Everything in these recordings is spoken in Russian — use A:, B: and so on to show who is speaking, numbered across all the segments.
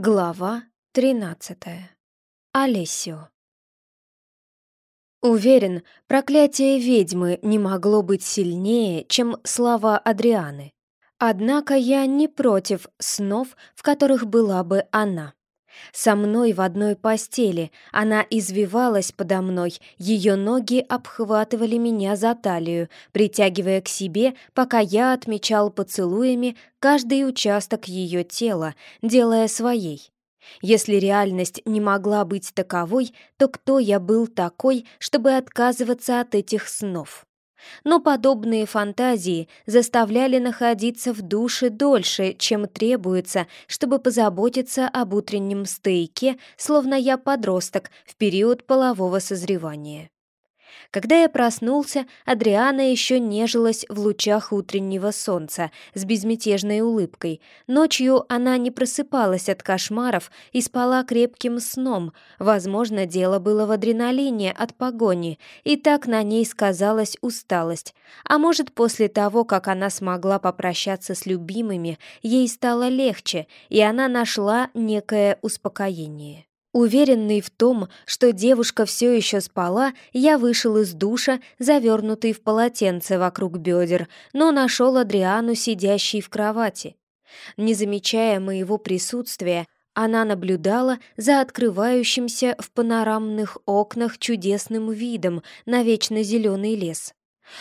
A: Глава тринадцатая. Олесио. Уверен, проклятие ведьмы не могло быть сильнее, чем слова Адрианы. Однако я не против снов, в которых была бы она. Со мной в одной постели, она извивалась подо мной, ее ноги обхватывали меня за талию, притягивая к себе, пока я отмечал поцелуями каждый участок ее тела, делая своей. Если реальность не могла быть таковой, то кто я был такой, чтобы отказываться от этих снов? Но подобные фантазии заставляли находиться в душе дольше, чем требуется, чтобы позаботиться об утреннем стейке, словно я подросток в период полового созревания. Когда я проснулся, Адриана еще нежилась в лучах утреннего солнца с безмятежной улыбкой. Ночью она не просыпалась от кошмаров и спала крепким сном. Возможно, дело было в адреналине от погони, и так на ней сказалась усталость. А может, после того, как она смогла попрощаться с любимыми, ей стало легче, и она нашла некое успокоение. Уверенный в том, что девушка все еще спала, я вышел из душа, завернутый в полотенце вокруг бедер, но нашел Адриану, сидящей в кровати. Не замечая моего присутствия, она наблюдала за открывающимся в панорамных окнах чудесным видом на вечно зеленый лес.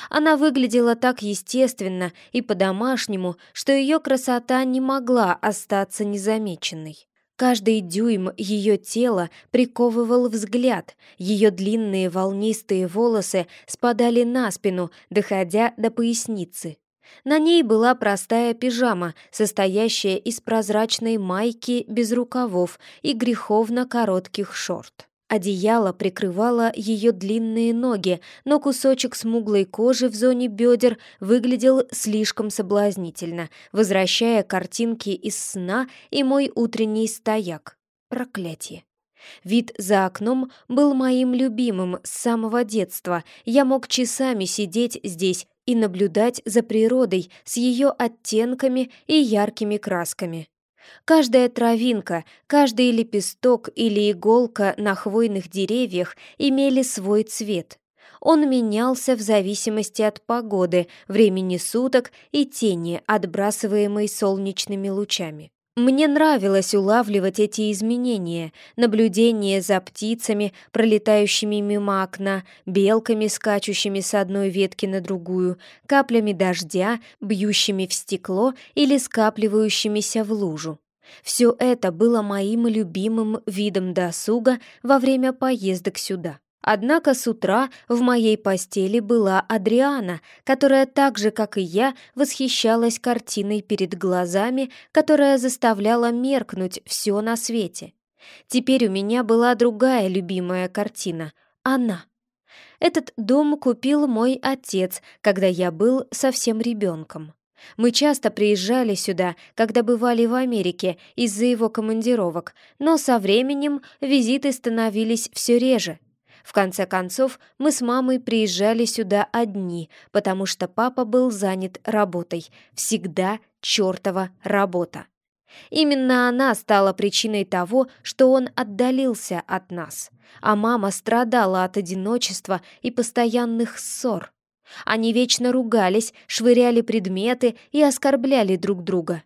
A: Она выглядела так естественно и по-домашнему, что ее красота не могла остаться незамеченной. Каждый дюйм ее тела приковывал взгляд, ее длинные волнистые волосы спадали на спину, доходя до поясницы. На ней была простая пижама, состоящая из прозрачной майки без рукавов и греховно коротких шорт. Одеяло прикрывало ее длинные ноги, но кусочек смуглой кожи в зоне бедер выглядел слишком соблазнительно, возвращая картинки из сна и мой утренний стояк. Проклятие. Вид за окном был моим любимым с самого детства. Я мог часами сидеть здесь и наблюдать за природой с ее оттенками и яркими красками. Каждая травинка, каждый лепесток или иголка на хвойных деревьях имели свой цвет. Он менялся в зависимости от погоды, времени суток и тени, отбрасываемой солнечными лучами. Мне нравилось улавливать эти изменения, наблюдение за птицами, пролетающими мимо окна, белками, скачущими с одной ветки на другую, каплями дождя, бьющими в стекло или скапливающимися в лужу. Все это было моим любимым видом досуга во время поездок сюда. Однако с утра в моей постели была Адриана, которая так же, как и я, восхищалась картиной перед глазами, которая заставляла меркнуть все на свете. Теперь у меня была другая любимая картина — она. Этот дом купил мой отец, когда я был совсем ребенком. Мы часто приезжали сюда, когда бывали в Америке из-за его командировок, но со временем визиты становились все реже — в конце концов, мы с мамой приезжали сюда одни, потому что папа был занят работой. Всегда чертова работа. Именно она стала причиной того, что он отдалился от нас, а мама страдала от одиночества и постоянных ссор. Они вечно ругались, швыряли предметы и оскорбляли друг друга.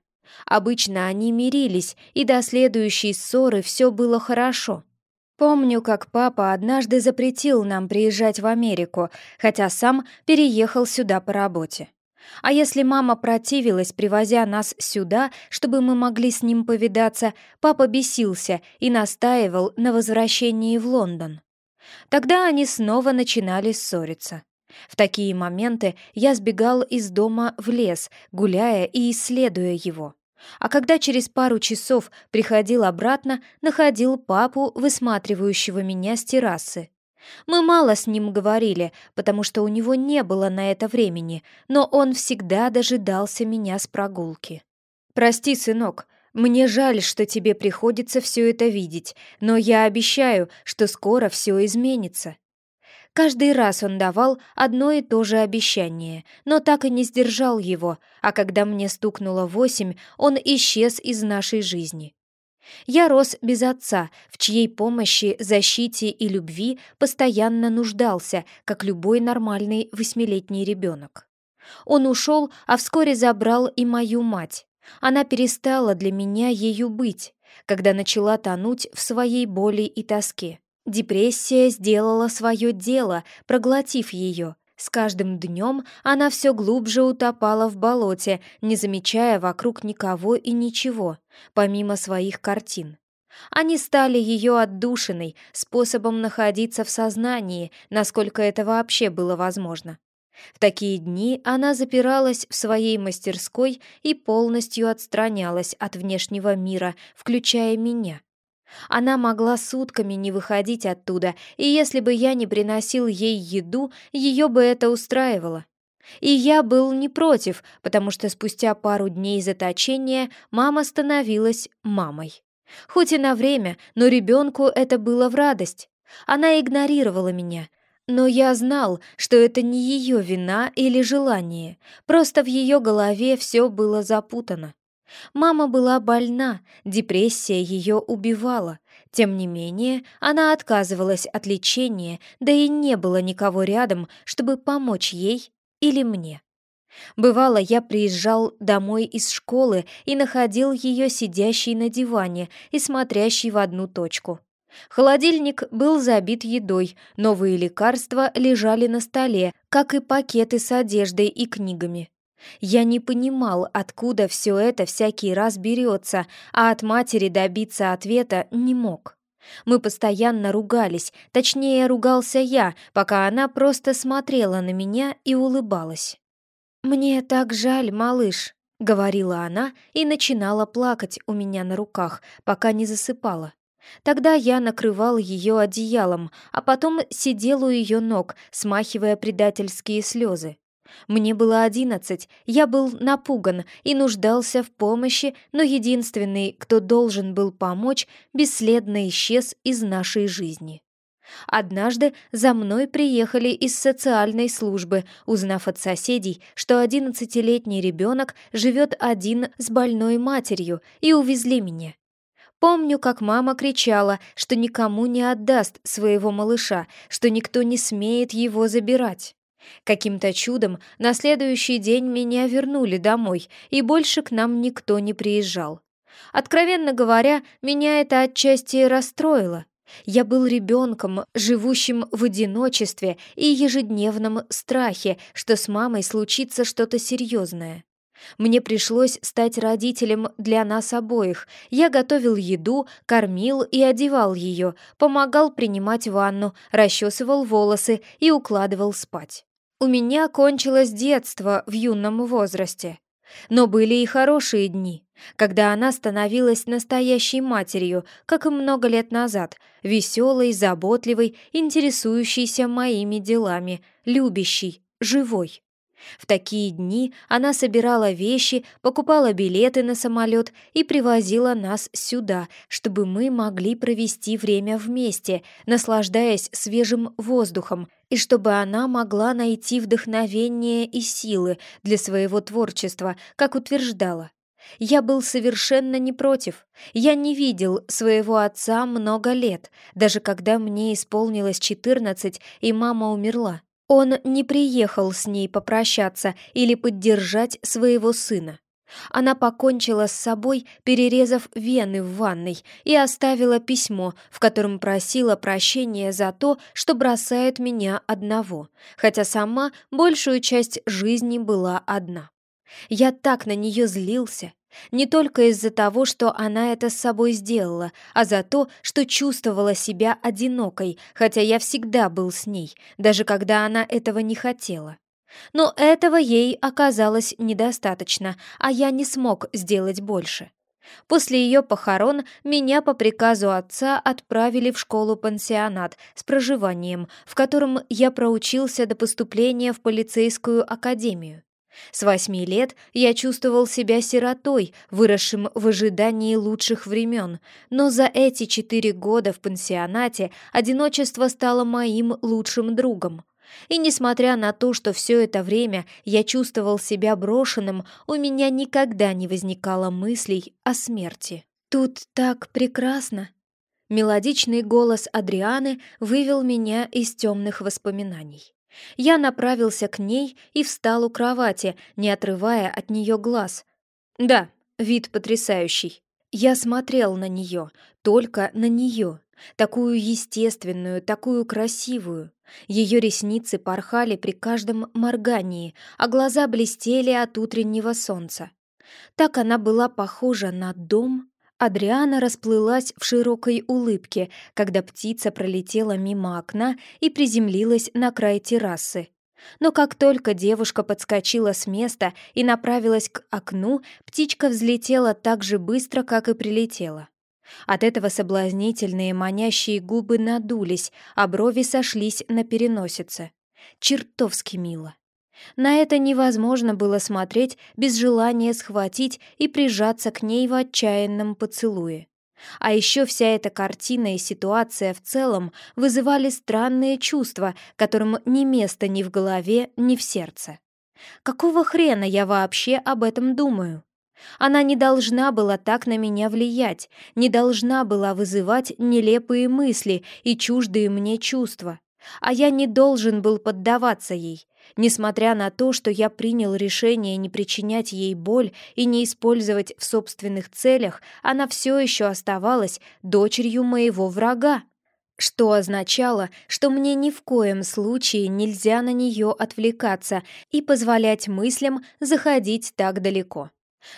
A: Обычно они мирились, и до следующей ссоры все было хорошо. Помню, как папа однажды запретил нам приезжать в Америку, хотя сам переехал сюда по работе. А если мама противилась, привозя нас сюда, чтобы мы могли с ним повидаться, папа бесился и настаивал на возвращении в Лондон. Тогда они снова начинали ссориться. В такие моменты я сбегал из дома в лес, гуляя и исследуя его. А когда через пару часов приходил обратно, находил папу, высматривающего меня с террасы. Мы мало с ним говорили, потому что у него не было на это времени, но он всегда дожидался меня с прогулки. «Прости, сынок, мне жаль, что тебе приходится все это видеть, но я обещаю, что скоро все изменится. Каждый раз он давал одно и то же обещание, но так и не сдержал его, а когда мне стукнуло восемь, он исчез из нашей жизни. Я рос без отца, в чьей помощи, защите и любви постоянно нуждался, как любой нормальный восьмилетний ребенок. Он ушел, а вскоре забрал и мою мать. Она перестала для меня ею быть, когда начала тонуть в своей боли и тоске. Депрессия сделала свое дело, проглотив ее. С каждым днем она все глубже утопала в болоте, не замечая вокруг никого и ничего, помимо своих картин. Они стали ее отдушиной, способом находиться в сознании, насколько это вообще было возможно. В такие дни она запиралась в своей мастерской и полностью отстранялась от внешнего мира, включая меня. Она могла сутками не выходить оттуда, и если бы я не приносил ей еду, ее бы это устраивало. И я был не против, потому что спустя пару дней заточения мама становилась мамой. Хоть и на время, но ребенку это было в радость. Она игнорировала меня, но я знал, что это не ее вина или желание, просто в ее голове все было запутано. Мама была больна, депрессия ее убивала. Тем не менее, она отказывалась от лечения, да и не было никого рядом, чтобы помочь ей или мне. Бывало, я приезжал домой из школы и находил ее сидящей на диване и смотрящей в одну точку. Холодильник был забит едой, новые лекарства лежали на столе, как и пакеты с одеждой и книгами. Я не понимал, откуда все это всякий раз берется, а от матери добиться ответа не мог. Мы постоянно ругались, точнее, ругался я, пока она просто смотрела на меня и улыбалась. «Мне так жаль, малыш», — говорила она и начинала плакать у меня на руках, пока не засыпала. Тогда я накрывал ее одеялом, а потом сидел у ее ног, смахивая предательские слезы. Мне было одиннадцать, я был напуган и нуждался в помощи, но единственный, кто должен был помочь, бесследно исчез из нашей жизни. Однажды за мной приехали из социальной службы, узнав от соседей, что одиннадцатилетний ребенок живет один с больной матерью, и увезли меня. Помню, как мама кричала, что никому не отдаст своего малыша, что никто не смеет его забирать. Каким-то чудом на следующий день меня вернули домой, и больше к нам никто не приезжал. Откровенно говоря, меня это отчасти расстроило. Я был ребенком, живущим в одиночестве и ежедневном страхе, что с мамой случится что-то серьезное. Мне пришлось стать родителем для нас обоих. Я готовил еду, кормил и одевал ее, помогал принимать ванну, расчесывал волосы и укладывал спать. У меня кончилось детство в юном возрасте. Но были и хорошие дни, когда она становилась настоящей матерью, как и много лет назад, веселой, заботливой, интересующейся моими делами, любящей, живой. В такие дни она собирала вещи, покупала билеты на самолет и привозила нас сюда, чтобы мы могли провести время вместе, наслаждаясь свежим воздухом, и чтобы она могла найти вдохновение и силы для своего творчества, как утверждала. Я был совершенно не против. Я не видел своего отца много лет, даже когда мне исполнилось 14 и мама умерла. Он не приехал с ней попрощаться или поддержать своего сына. Она покончила с собой, перерезав вены в ванной, и оставила письмо, в котором просила прощения за то, что бросает меня одного, хотя сама большую часть жизни была одна. Я так на нее злился, не только из-за того, что она это с собой сделала, а за то, что чувствовала себя одинокой, хотя я всегда был с ней, даже когда она этого не хотела. Но этого ей оказалось недостаточно, а я не смог сделать больше. После ее похорон меня по приказу отца отправили в школу-пансионат с проживанием, в котором я проучился до поступления в полицейскую академию. С восьми лет я чувствовал себя сиротой, выросшим в ожидании лучших времен, но за эти четыре года в пансионате одиночество стало моим лучшим другом. И несмотря на то, что все это время я чувствовал себя брошенным, у меня никогда не возникало мыслей о смерти. «Тут так прекрасно!» Мелодичный голос Адрианы вывел меня из темных воспоминаний. Я направился к ней и встал у кровати, не отрывая от нее глаз. Да, вид потрясающий. Я смотрел на нее, только на нее, такую естественную, такую красивую. Ее ресницы порхали при каждом моргании, а глаза блестели от утреннего солнца. Так она была похожа на дом, Адриана расплылась в широкой улыбке, когда птица пролетела мимо окна и приземлилась на край террасы. Но как только девушка подскочила с места и направилась к окну, птичка взлетела так же быстро, как и прилетела. От этого соблазнительные манящие губы надулись, а брови сошлись на переносице. Чертовски мило. На это невозможно было смотреть без желания схватить и прижаться к ней в отчаянном поцелуе. А еще вся эта картина и ситуация в целом вызывали странные чувства, которым ни места ни в голове, ни в сердце. Какого хрена я вообще об этом думаю? Она не должна была так на меня влиять, не должна была вызывать нелепые мысли и чуждые мне чувства. А я не должен был поддаваться ей, Несмотря на то, что я принял решение не причинять ей боль и не использовать в собственных целях, она все еще оставалась дочерью моего врага. Что означало, что мне ни в коем случае нельзя на нее отвлекаться и позволять мыслям заходить так далеко.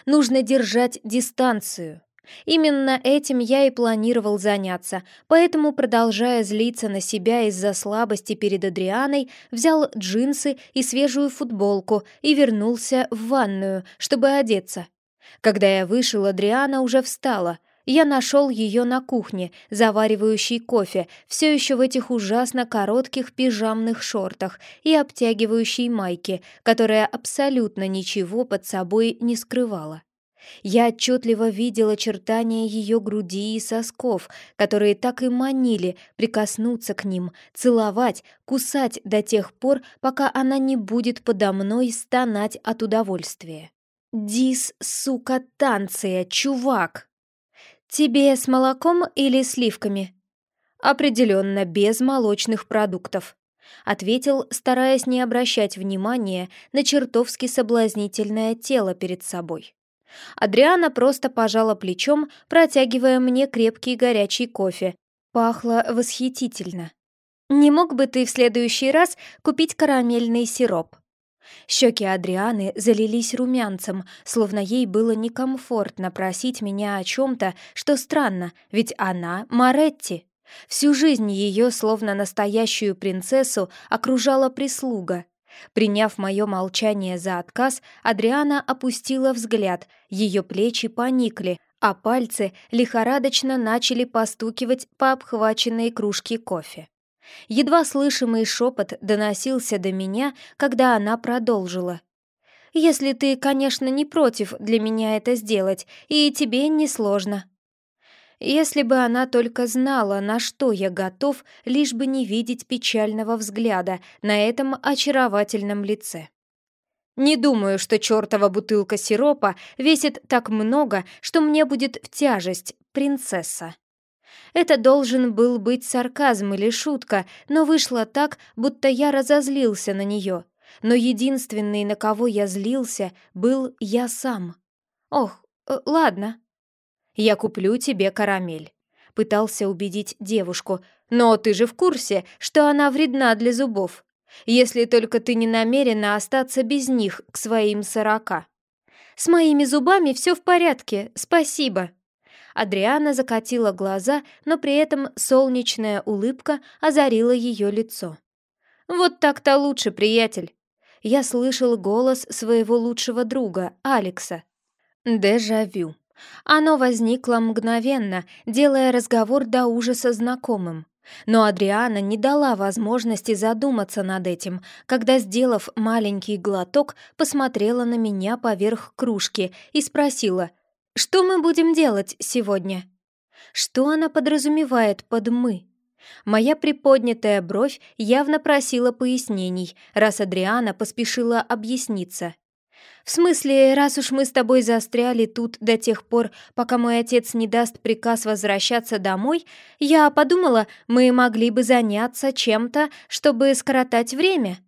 A: Нужно держать дистанцию. Именно этим я и планировал заняться, поэтому, продолжая злиться на себя из-за слабости перед Адрианой, взял джинсы и свежую футболку и вернулся в ванную, чтобы одеться. Когда я вышел, Адриана уже встала. Я нашел ее на кухне, заваривающей кофе, все еще в этих ужасно коротких пижамных шортах и обтягивающей майке, которая абсолютно ничего под собой не скрывала. Я отчетливо видел очертания ее груди и сосков, которые так и манили прикоснуться к ним, целовать, кусать до тех пор, пока она не будет подо мной стонать от удовольствия. «Дис, сука, танция, чувак!» «Тебе с молоком или сливками?» «Определенно, без молочных продуктов», — ответил, стараясь не обращать внимания на чертовски соблазнительное тело перед собой. Адриана просто пожала плечом, протягивая мне крепкий горячий кофе. Пахло восхитительно. «Не мог бы ты в следующий раз купить карамельный сироп?» Щеки Адрианы залились румянцем, словно ей было некомфортно просить меня о чем-то, что странно, ведь она Маретти. Всю жизнь ее, словно настоящую принцессу, окружала прислуга. Приняв мое молчание за отказ, Адриана опустила взгляд, ее плечи поникли, а пальцы лихорадочно начали постукивать по обхваченной кружке кофе. Едва слышимый шепот доносился до меня, когда она продолжила. «Если ты, конечно, не против для меня это сделать, и тебе не сложно». Если бы она только знала, на что я готов, лишь бы не видеть печального взгляда на этом очаровательном лице. Не думаю, что чертова бутылка сиропа весит так много, что мне будет в тяжесть, принцесса. Это должен был быть сарказм или шутка, но вышло так, будто я разозлился на нее. Но единственный, на кого я злился, был я сам. Ох, э, ладно, «Я куплю тебе карамель», — пытался убедить девушку. «Но ты же в курсе, что она вредна для зубов, если только ты не намерена остаться без них к своим сорока». «С моими зубами все в порядке, спасибо». Адриана закатила глаза, но при этом солнечная улыбка озарила ее лицо. «Вот так-то лучше, приятель!» Я слышал голос своего лучшего друга, Алекса. Дежавю. Оно возникло мгновенно, делая разговор до ужаса знакомым. Но Адриана не дала возможности задуматься над этим, когда, сделав маленький глоток, посмотрела на меня поверх кружки и спросила, «Что мы будем делать сегодня?» Что она подразумевает под «мы»? Моя приподнятая бровь явно просила пояснений, раз Адриана поспешила объясниться. В смысле, раз уж мы с тобой застряли тут до тех пор, пока мой отец не даст приказ возвращаться домой, я подумала, мы могли бы заняться чем-то, чтобы скоротать время.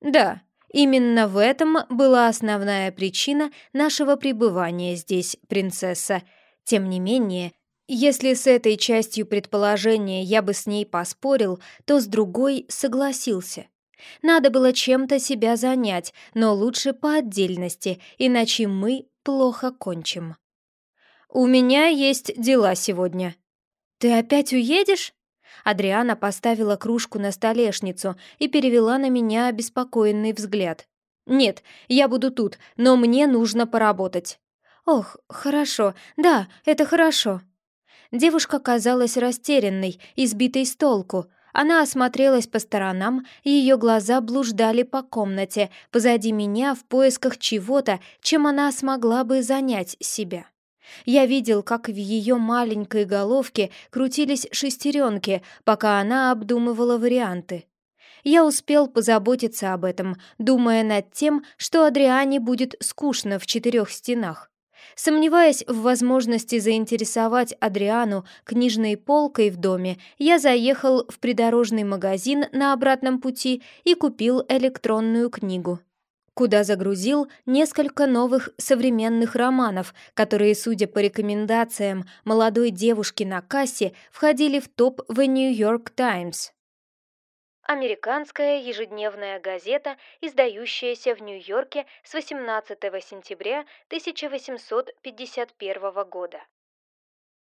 A: Да, именно в этом была основная причина нашего пребывания здесь, принцесса. Тем не менее, если с этой частью предположения я бы с ней поспорил, то с другой согласился. Надо было чем-то себя занять, но лучше по отдельности, иначе мы плохо кончим. «У меня есть дела сегодня». «Ты опять уедешь?» Адриана поставила кружку на столешницу и перевела на меня обеспокоенный взгляд. «Нет, я буду тут, но мне нужно поработать». «Ох, хорошо, да, это хорошо». Девушка казалась растерянной, избитой с толку, она осмотрелась по сторонам, ее глаза блуждали по комнате позади меня в поисках чего-то, чем она смогла бы занять себя. Я видел, как в ее маленькой головке крутились шестеренки, пока она обдумывала варианты. Я успел позаботиться об этом, думая над тем, что Адриане будет скучно в четырех стенах. Сомневаясь в возможности заинтересовать Адриану книжной полкой в доме, я заехал в придорожный магазин на обратном пути и купил электронную книгу куда загрузил несколько новых современных романов, которые, судя по рекомендациям молодой девушки на кассе, входили в топ в «Нью-Йорк Таймс» американская ежедневная газета, издающаяся в Нью-Йорке с 18 сентября 1851 года.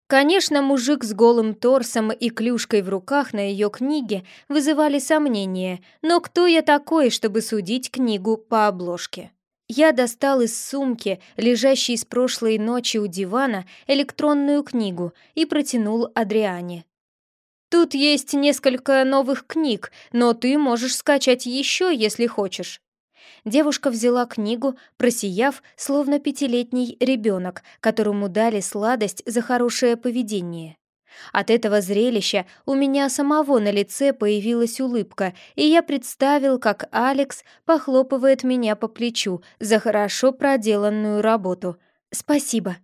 A: Конечно, мужик с голым торсом и клюшкой в руках на ее книге вызывали сомнения, но кто я такой, чтобы судить книгу по обложке? Я достал из сумки, лежащей с прошлой ночи у дивана, электронную книгу и протянул Адриане. Тут есть несколько новых книг, но ты можешь скачать еще, если хочешь». Девушка взяла книгу, просияв, словно пятилетний ребенок, которому дали сладость за хорошее поведение. От этого зрелища у меня самого на лице появилась улыбка, и я представил, как Алекс похлопывает меня по плечу за хорошо проделанную работу. «Спасибо».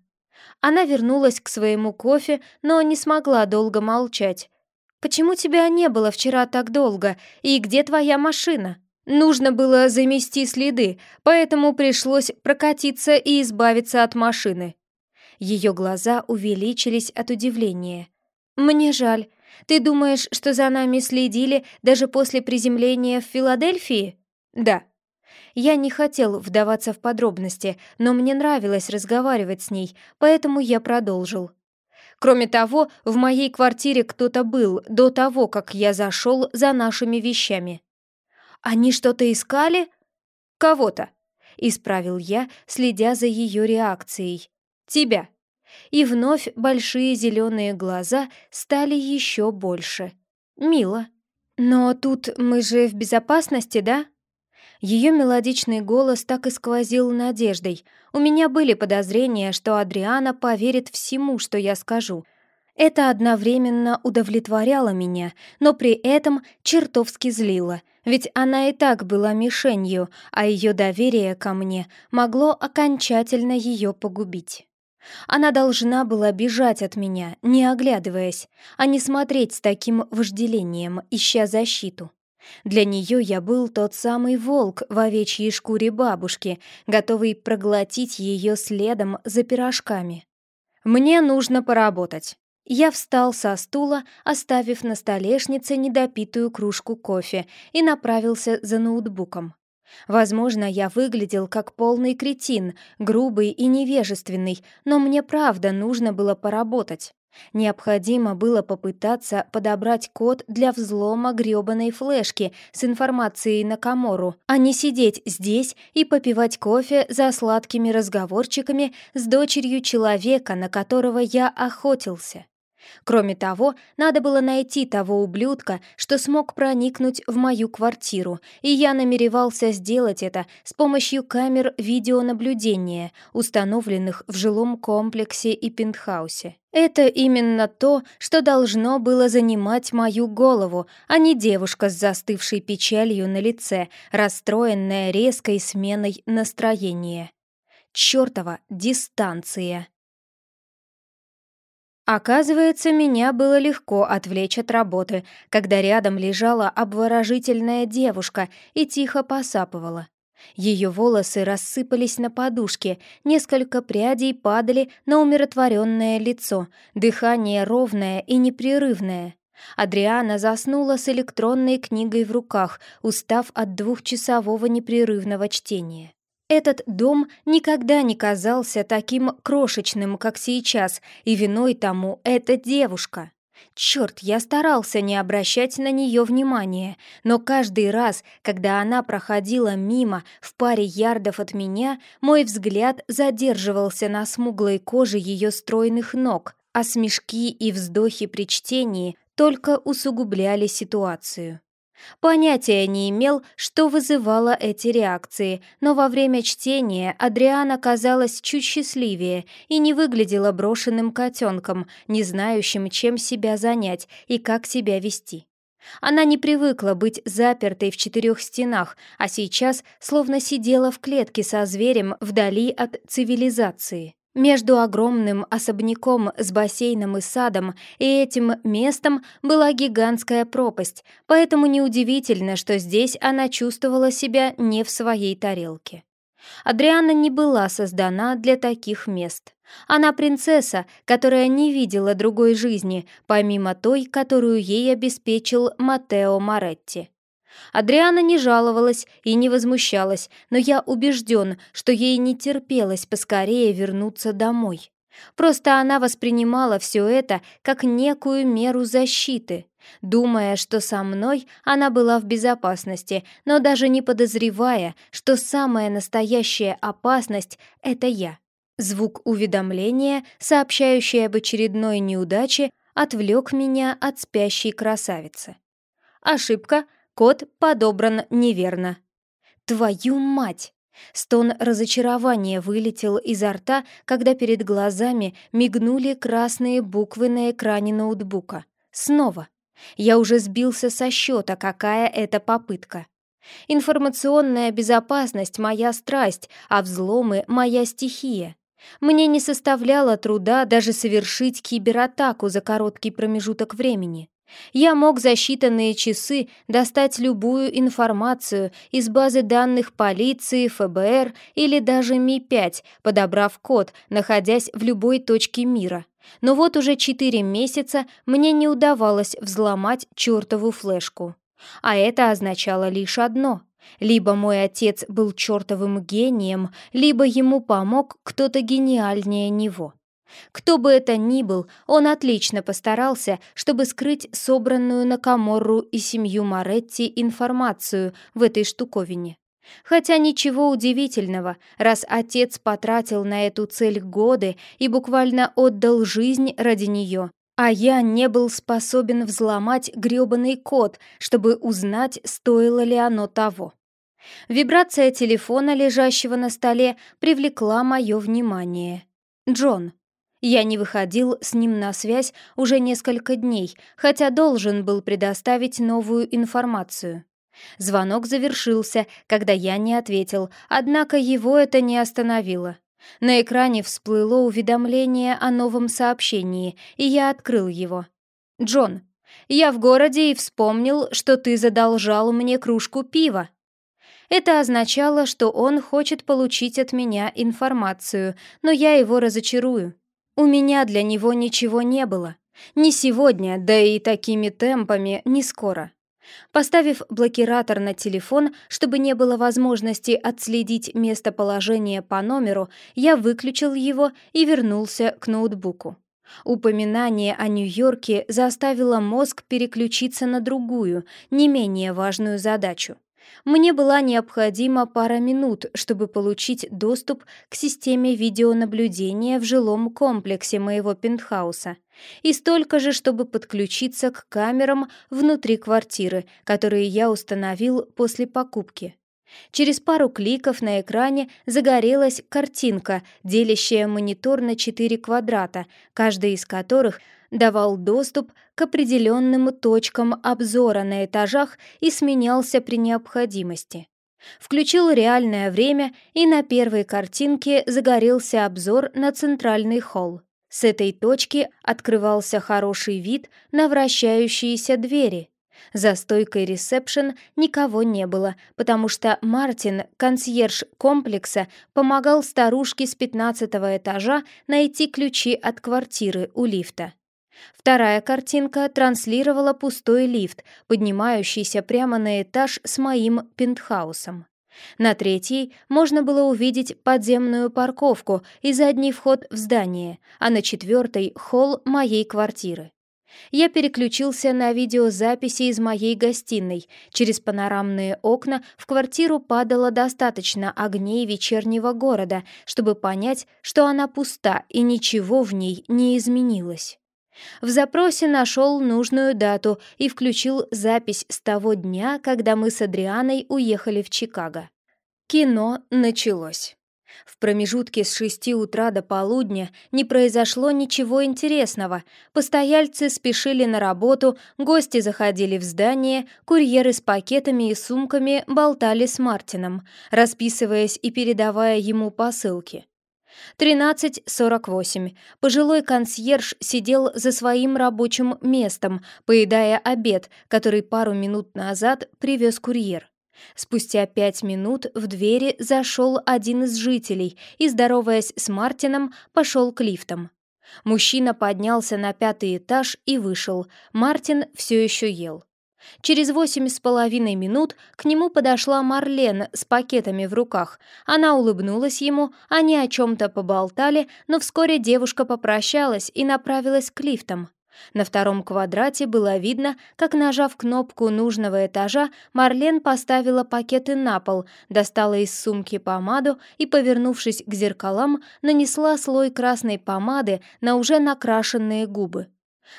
A: Она вернулась к своему кофе, но не смогла долго молчать. Почему тебя не было вчера так долго? И где твоя машина? Нужно было замести следы, поэтому пришлось прокатиться и избавиться от машины. Ее глаза увеличились от удивления. Мне жаль. Ты думаешь, что за нами следили даже после приземления в Филадельфии? Да. Я не хотел вдаваться в подробности, но мне нравилось разговаривать с ней, поэтому я продолжил. Кроме того, в моей квартире кто-то был до того, как я зашел за нашими вещами. Они что-то искали? Кого-то. Исправил я, следя за ее реакцией. Тебя. И вновь большие зеленые глаза стали еще больше. Мило. Но тут мы же в безопасности, да? Ее мелодичный голос так и сквозил надеждой. У меня были подозрения, что Адриана поверит всему, что я скажу. Это одновременно удовлетворяло меня, но при этом чертовски злило, ведь она и так была мишенью, а ее доверие ко мне могло окончательно ее погубить. Она должна была бежать от меня, не оглядываясь, а не смотреть с таким вожделением, ища защиту. Для нее я был тот самый волк в овечьей шкуре бабушки, готовый проглотить ее следом за пирожками. «Мне нужно поработать». Я встал со стула, оставив на столешнице недопитую кружку кофе, и направился за ноутбуком. Возможно, я выглядел как полный кретин, грубый и невежественный, но мне правда нужно было поработать. Необходимо было попытаться подобрать код для взлома грёбаной флешки с информацией на Камору, а не сидеть здесь и попивать кофе за сладкими разговорчиками с дочерью человека, на которого я охотился. Кроме того, надо было найти того ублюдка, что смог проникнуть в мою квартиру, и я намеревался сделать это с помощью камер видеонаблюдения, установленных в жилом комплексе и пентхаусе. Это именно то, что должно было занимать мою голову, а не девушка с застывшей печалью на лице, расстроенная резкой сменой настроения. Чёртова дистанция. Оказывается, меня было легко отвлечь от работы, когда рядом лежала обворожительная девушка и тихо посапывала. Ее волосы рассыпались на подушке, несколько прядей падали на умиротворенное лицо, дыхание ровное и непрерывное. Адриана заснула с электронной книгой в руках, устав от двухчасового непрерывного чтения. Этот дом никогда не казался таким крошечным, как сейчас, и виной тому эта девушка. Черт, я старался не обращать на нее внимания, но каждый раз, когда она проходила мимо в паре ярдов от меня, мой взгляд задерживался на смуглой коже ее стройных ног, а смешки и вздохи при чтении только усугубляли ситуацию. Понятия не имел, что вызывало эти реакции, но во время чтения Адриана казалась чуть счастливее и не выглядела брошенным котенком, не знающим, чем себя занять и как себя вести. Она не привыкла быть запертой в четырех стенах, а сейчас словно сидела в клетке со зверем вдали от цивилизации. Между огромным особняком с бассейном и садом и этим местом была гигантская пропасть, поэтому неудивительно, что здесь она чувствовала себя не в своей тарелке. Адриана не была создана для таких мест. Она принцесса, которая не видела другой жизни, помимо той, которую ей обеспечил Матео Моретти. Адриана не жаловалась и не возмущалась, но я убежден, что ей не терпелось поскорее вернуться домой. Просто она воспринимала все это как некую меру защиты, думая, что со мной она была в безопасности, но даже не подозревая, что самая настоящая опасность — это я. Звук уведомления, сообщающий об очередной неудаче, отвлек меня от спящей красавицы. Ошибка — Код подобран неверно. Твою мать! Стон разочарования вылетел изо рта, когда перед глазами мигнули красные буквы на экране ноутбука. Снова. Я уже сбился со счета, какая это попытка. Информационная безопасность — моя страсть, а взломы — моя стихия. Мне не составляло труда даже совершить кибератаку за короткий промежуток времени. Я мог за считанные часы достать любую информацию из базы данных полиции, ФБР или даже Ми-5, подобрав код, находясь в любой точке мира. Но вот уже четыре месяца мне не удавалось взломать чертову флешку. А это означало лишь одно. Либо мой отец был чертовым гением, либо ему помог кто-то гениальнее него. Кто бы это ни был, он отлично постарался, чтобы скрыть собранную на Каморру и семью Моретти информацию в этой штуковине. Хотя ничего удивительного, раз отец потратил на эту цель годы и буквально отдал жизнь ради нее, а я не был способен взломать грёбаный код, чтобы узнать, стоило ли оно того. Вибрация телефона, лежащего на столе, привлекла мое внимание. Джон. Я не выходил с ним на связь уже несколько дней, хотя должен был предоставить новую информацию. Звонок завершился, когда я не ответил, однако его это не остановило. На экране всплыло уведомление о новом сообщении, и я открыл его. «Джон, я в городе и вспомнил, что ты задолжал мне кружку пива». Это означало, что он хочет получить от меня информацию, но я его разочарую. У меня для него ничего не было. Не сегодня, да и такими темпами не скоро. Поставив блокиратор на телефон, чтобы не было возможности отследить местоположение по номеру, я выключил его и вернулся к ноутбуку. Упоминание о Нью-Йорке заставило мозг переключиться на другую, не менее важную задачу. Мне была необходима пара минут, чтобы получить доступ к системе видеонаблюдения в жилом комплексе моего пентхауса, и столько же, чтобы подключиться к камерам внутри квартиры, которые я установил после покупки. Через пару кликов на экране загорелась картинка, делящая монитор на четыре квадрата, каждый из которых давал доступ к определенным точкам обзора на этажах и сменялся при необходимости. Включил реальное время, и на первой картинке загорелся обзор на центральный холл. С этой точки открывался хороший вид на вращающиеся двери, за стойкой ресепшн никого не было, потому что Мартин, консьерж комплекса, помогал старушке с пятнадцатого этажа найти ключи от квартиры у лифта. Вторая картинка транслировала пустой лифт, поднимающийся прямо на этаж с моим пентхаусом. На третьей можно было увидеть подземную парковку и задний вход в здание, а на четвертой — холл моей квартиры. Я переключился на видеозаписи из моей гостиной. Через панорамные окна в квартиру падало достаточно огней вечернего города, чтобы понять, что она пуста и ничего в ней не изменилось. В запросе нашел нужную дату и включил запись с того дня, когда мы с Адрианой уехали в Чикаго. Кино началось. В промежутке с шести утра до полудня не произошло ничего интересного. Постояльцы спешили на работу, гости заходили в здание, курьеры с пакетами и сумками болтали с Мартином, расписываясь и передавая ему посылки. 13.48. Пожилой консьерж сидел за своим рабочим местом, поедая обед, который пару минут назад привез курьер. Спустя пять минут в двери зашел один из жителей и, здороваясь с Мартином, пошел к лифтам. Мужчина поднялся на пятый этаж и вышел. Мартин все еще ел. Через восемь с половиной минут к нему подошла Марлен с пакетами в руках. Она улыбнулась ему, они о чем-то поболтали, но вскоре девушка попрощалась и направилась к лифтам. На втором квадрате было видно, как, нажав кнопку нужного этажа, Марлен поставила пакеты на пол, достала из сумки помаду и, повернувшись к зеркалам, нанесла слой красной помады на уже накрашенные губы.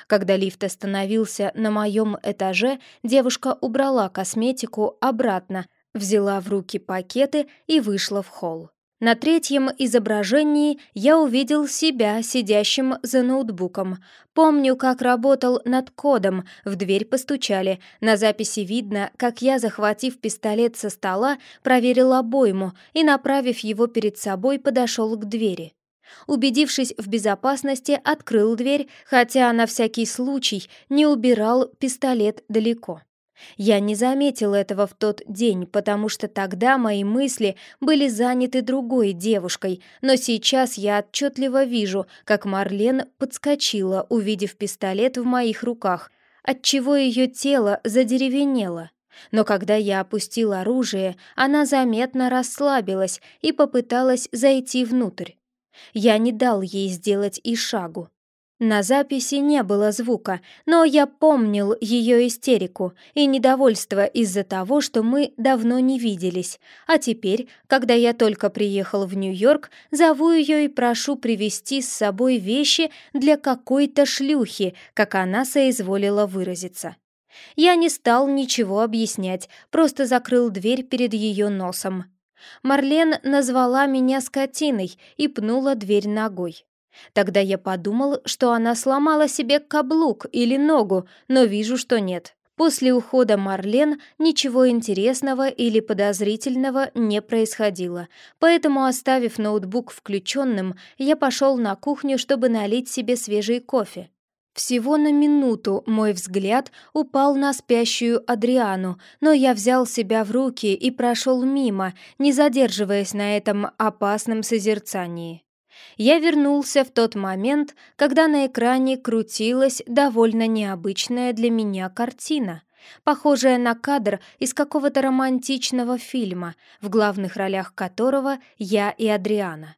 A: Когда лифт остановился на моем этаже, девушка убрала косметику обратно, взяла в руки пакеты и вышла в холл. На третьем изображении я увидел себя сидящим за ноутбуком. Помню, как работал над кодом, в дверь постучали. На записи видно, как я, захватив пистолет со стола, проверил обойму и, направив его перед собой, подошел к двери. Убедившись в безопасности, открыл дверь, хотя на всякий случай не убирал пистолет далеко. Я не заметил этого в тот день, потому что тогда мои мысли были заняты другой девушкой, но сейчас я отчетливо вижу, как Марлен подскочила, увидев пистолет в моих руках, отчего ее тело задеревенело. Но когда я опустил оружие, она заметно расслабилась и попыталась зайти внутрь. Я не дал ей сделать и шагу. На записи не было звука, но я помнил ее истерику и недовольство из-за того, что мы давно не виделись. А теперь, когда я только приехал в Нью-Йорк, зову ее и прошу привезти с собой вещи для какой-то шлюхи, как она соизволила выразиться. Я не стал ничего объяснять, просто закрыл дверь перед ее носом. Марлен назвала меня скотиной и пнула дверь ногой. Тогда я подумал, что она сломала себе каблук или ногу, но вижу, что нет. После ухода Марлен ничего интересного или подозрительного не происходило, поэтому, оставив ноутбук включенным, я пошел на кухню, чтобы налить себе свежий кофе. Всего на минуту мой взгляд упал на спящую Адриану, но я взял себя в руки и прошел мимо, не задерживаясь на этом опасном созерцании. Я вернулся в тот момент, когда на экране крутилась довольно необычная для меня картина, похожая на кадр из какого-то романтичного фильма, в главных ролях которого я и Адриана.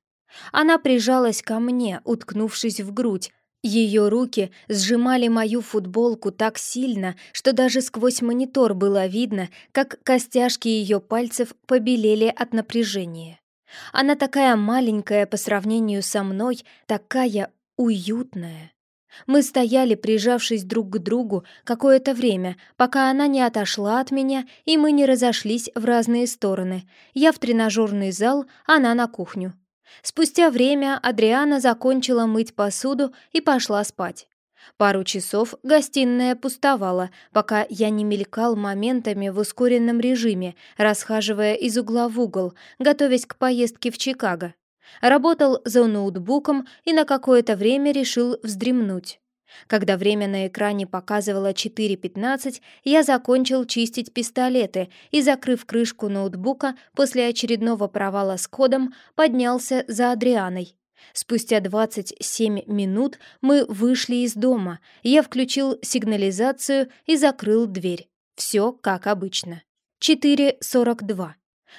A: Она прижалась ко мне, уткнувшись в грудь, Ее руки сжимали мою футболку так сильно, что даже сквозь монитор было видно, как костяшки ее пальцев побелели от напряжения. Она такая маленькая по сравнению со мной, такая уютная. Мы стояли, прижавшись друг к другу, какое-то время, пока она не отошла от меня, и мы не разошлись в разные стороны. Я в тренажерный зал, она на кухню. Спустя время Адриана закончила мыть посуду и пошла спать. Пару часов гостиная пустовала, пока я не мелькал моментами в ускоренном режиме, расхаживая из угла в угол, готовясь к поездке в Чикаго. Работал за ноутбуком и на какое-то время решил вздремнуть. Когда время на экране показывало 4.15, я закончил чистить пистолеты и, закрыв крышку ноутбука, после очередного провала с кодом, поднялся за Адрианой. Спустя 27 минут мы вышли из дома, я включил сигнализацию и закрыл дверь. Все как обычно. 4.42.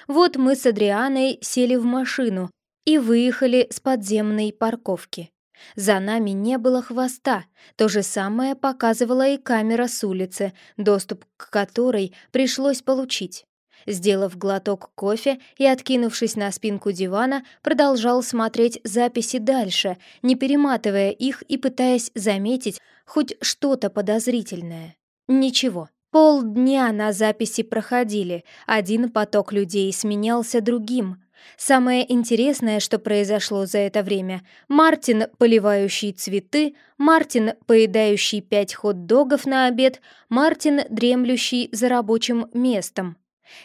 A: Вот мы с Адрианой сели в машину и выехали с подземной парковки. За нами не было хвоста, то же самое показывала и камера с улицы, доступ к которой пришлось получить. Сделав глоток кофе и откинувшись на спинку дивана, продолжал смотреть записи дальше, не перематывая их и пытаясь заметить хоть что-то подозрительное. Ничего. Полдня на записи проходили, один поток людей сменялся другим — Самое интересное, что произошло за это время — Мартин, поливающий цветы, Мартин, поедающий пять хот-догов на обед, Мартин, дремлющий за рабочим местом.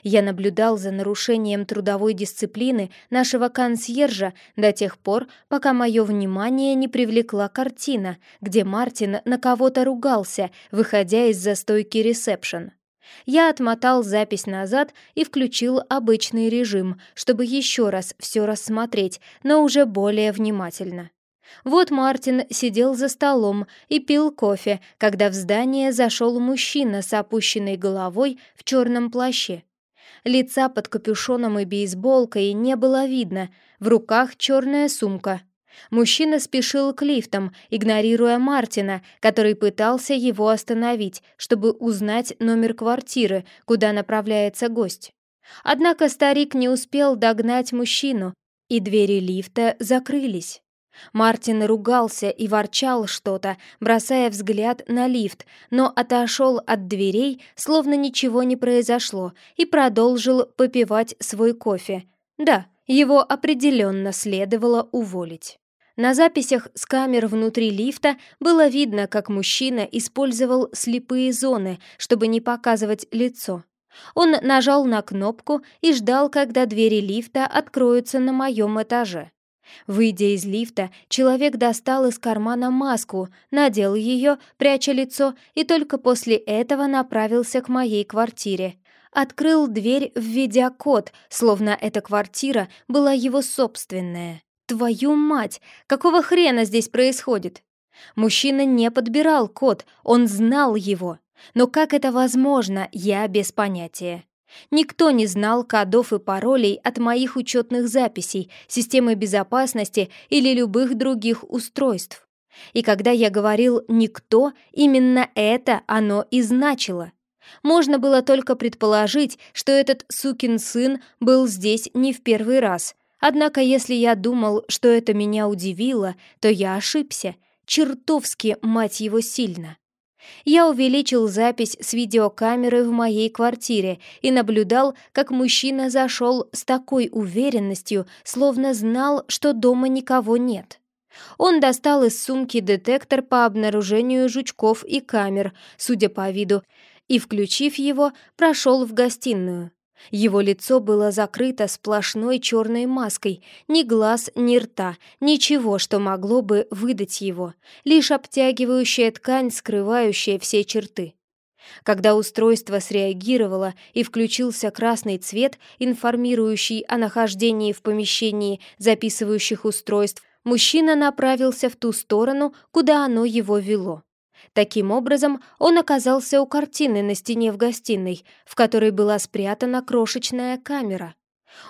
A: Я наблюдал за нарушением трудовой дисциплины нашего консьержа до тех пор, пока мое внимание не привлекла картина, где Мартин на кого-то ругался, выходя из застойки ресепшн. Я отмотал запись назад и включил обычный режим, чтобы еще раз все рассмотреть, но уже более внимательно. Вот Мартин сидел за столом и пил кофе, когда в здание зашел мужчина с опущенной головой в черном плаще. Лица под капюшоном и бейсболкой не было видно, в руках черная сумка — Мужчина спешил к лифтам, игнорируя Мартина, который пытался его остановить, чтобы узнать номер квартиры, куда направляется гость. Однако старик не успел догнать мужчину, и двери лифта закрылись. Мартин ругался и ворчал что-то, бросая взгляд на лифт, но отошел от дверей, словно ничего не произошло, и продолжил попивать свой кофе. Да, его определенно следовало уволить. На записях с камер внутри лифта было видно, как мужчина использовал слепые зоны, чтобы не показывать лицо. Он нажал на кнопку и ждал, когда двери лифта откроются на моем этаже. Выйдя из лифта, человек достал из кармана маску, надел ее, пряча лицо, и только после этого направился к моей квартире. Открыл дверь, введя код, словно эта квартира была его собственная. Твою мать! Какого хрена здесь происходит? Мужчина не подбирал код, он знал его. Но как это возможно, я без понятия. Никто не знал кодов и паролей от моих учетных записей, системы безопасности или любых других устройств. И когда я говорил «никто», именно это оно и значило. Можно было только предположить, что этот сукин сын был здесь не в первый раз, Однако, если я думал, что это меня удивило, то я ошибся. Чертовски, мать его, сильно. Я увеличил запись с видеокамеры в моей квартире и наблюдал, как мужчина зашел с такой уверенностью, словно знал, что дома никого нет. Он достал из сумки детектор по обнаружению жучков и камер, судя по виду, и, включив его, прошел в гостиную. Его лицо было закрыто сплошной черной маской, ни глаз, ни рта, ничего, что могло бы выдать его, лишь обтягивающая ткань, скрывающая все черты. Когда устройство среагировало и включился красный цвет, информирующий о нахождении в помещении записывающих устройств, мужчина направился в ту сторону, куда оно его вело. Таким образом, он оказался у картины на стене в гостиной, в которой была спрятана крошечная камера.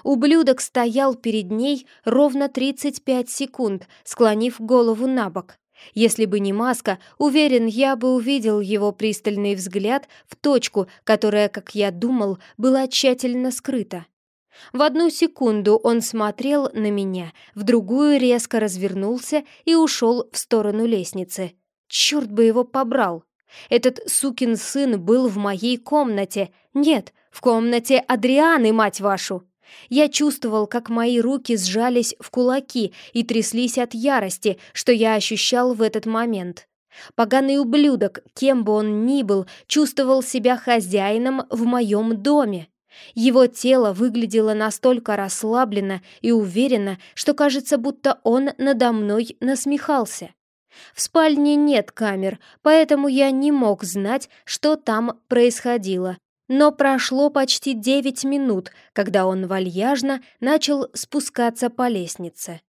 A: Ублюдок стоял перед ней ровно 35 секунд, склонив голову на бок. Если бы не маска, уверен, я бы увидел его пристальный взгляд в точку, которая, как я думал, была тщательно скрыта. В одну секунду он смотрел на меня, в другую резко развернулся и ушел в сторону лестницы. Черт бы его побрал! Этот сукин сын был в моей комнате. Нет, в комнате Адрианы, мать вашу! Я чувствовал, как мои руки сжались в кулаки и тряслись от ярости, что я ощущал в этот момент. Поганый ублюдок, кем бы он ни был, чувствовал себя хозяином в моем доме. Его тело выглядело настолько расслабленно и уверенно, что кажется, будто он надо мной насмехался. В спальне нет камер, поэтому я не мог знать, что там происходило. Но прошло почти девять минут, когда он вальяжно начал спускаться по лестнице.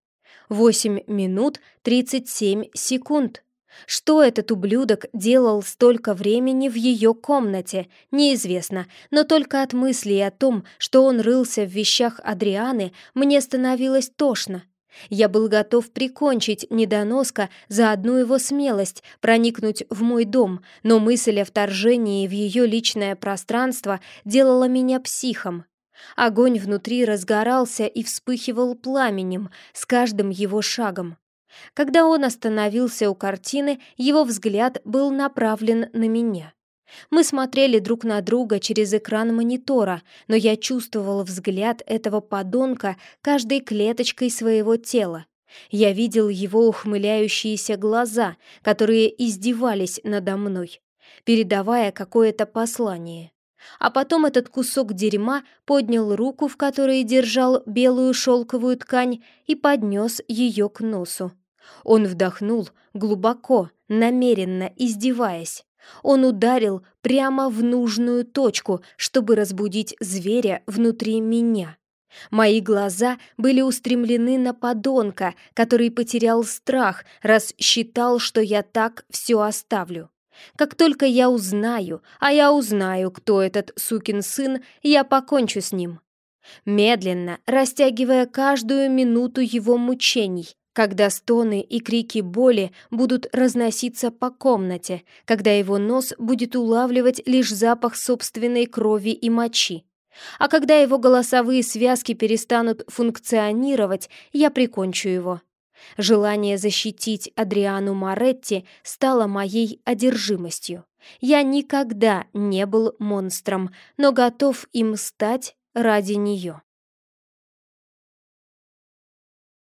A: Восемь минут тридцать семь секунд. Что этот ублюдок делал столько времени в ее комнате, неизвестно, но только от мысли о том, что он рылся в вещах Адрианы, мне становилось тошно. Я был готов прикончить недоноска за одну его смелость проникнуть в мой дом, но мысль о вторжении в ее личное пространство делала меня психом. Огонь внутри разгорался и вспыхивал пламенем с каждым его шагом. Когда он остановился у картины, его взгляд был направлен на меня. Мы смотрели друг на друга через экран монитора, но я чувствовал взгляд этого подонка каждой клеточкой своего тела. Я видел его ухмыляющиеся глаза, которые издевались надо мной, передавая какое-то послание. А потом этот кусок дерьма поднял руку, в которой держал белую шелковую ткань, и поднес ее к носу. Он вдохнул глубоко, намеренно издеваясь. Он ударил прямо в нужную точку, чтобы разбудить зверя внутри меня. Мои глаза были устремлены на подонка, который потерял страх, раз считал, что я так все оставлю. Как только я узнаю, а я узнаю, кто этот сукин сын, я покончу с ним. Медленно, растягивая каждую минуту его мучений, когда стоны и крики боли будут разноситься по комнате, когда его нос будет улавливать лишь запах собственной крови и мочи. А когда его голосовые связки перестанут функционировать, я прикончу его. Желание защитить Адриану Моретти стало моей одержимостью. Я никогда не был монстром, но готов им стать ради нее.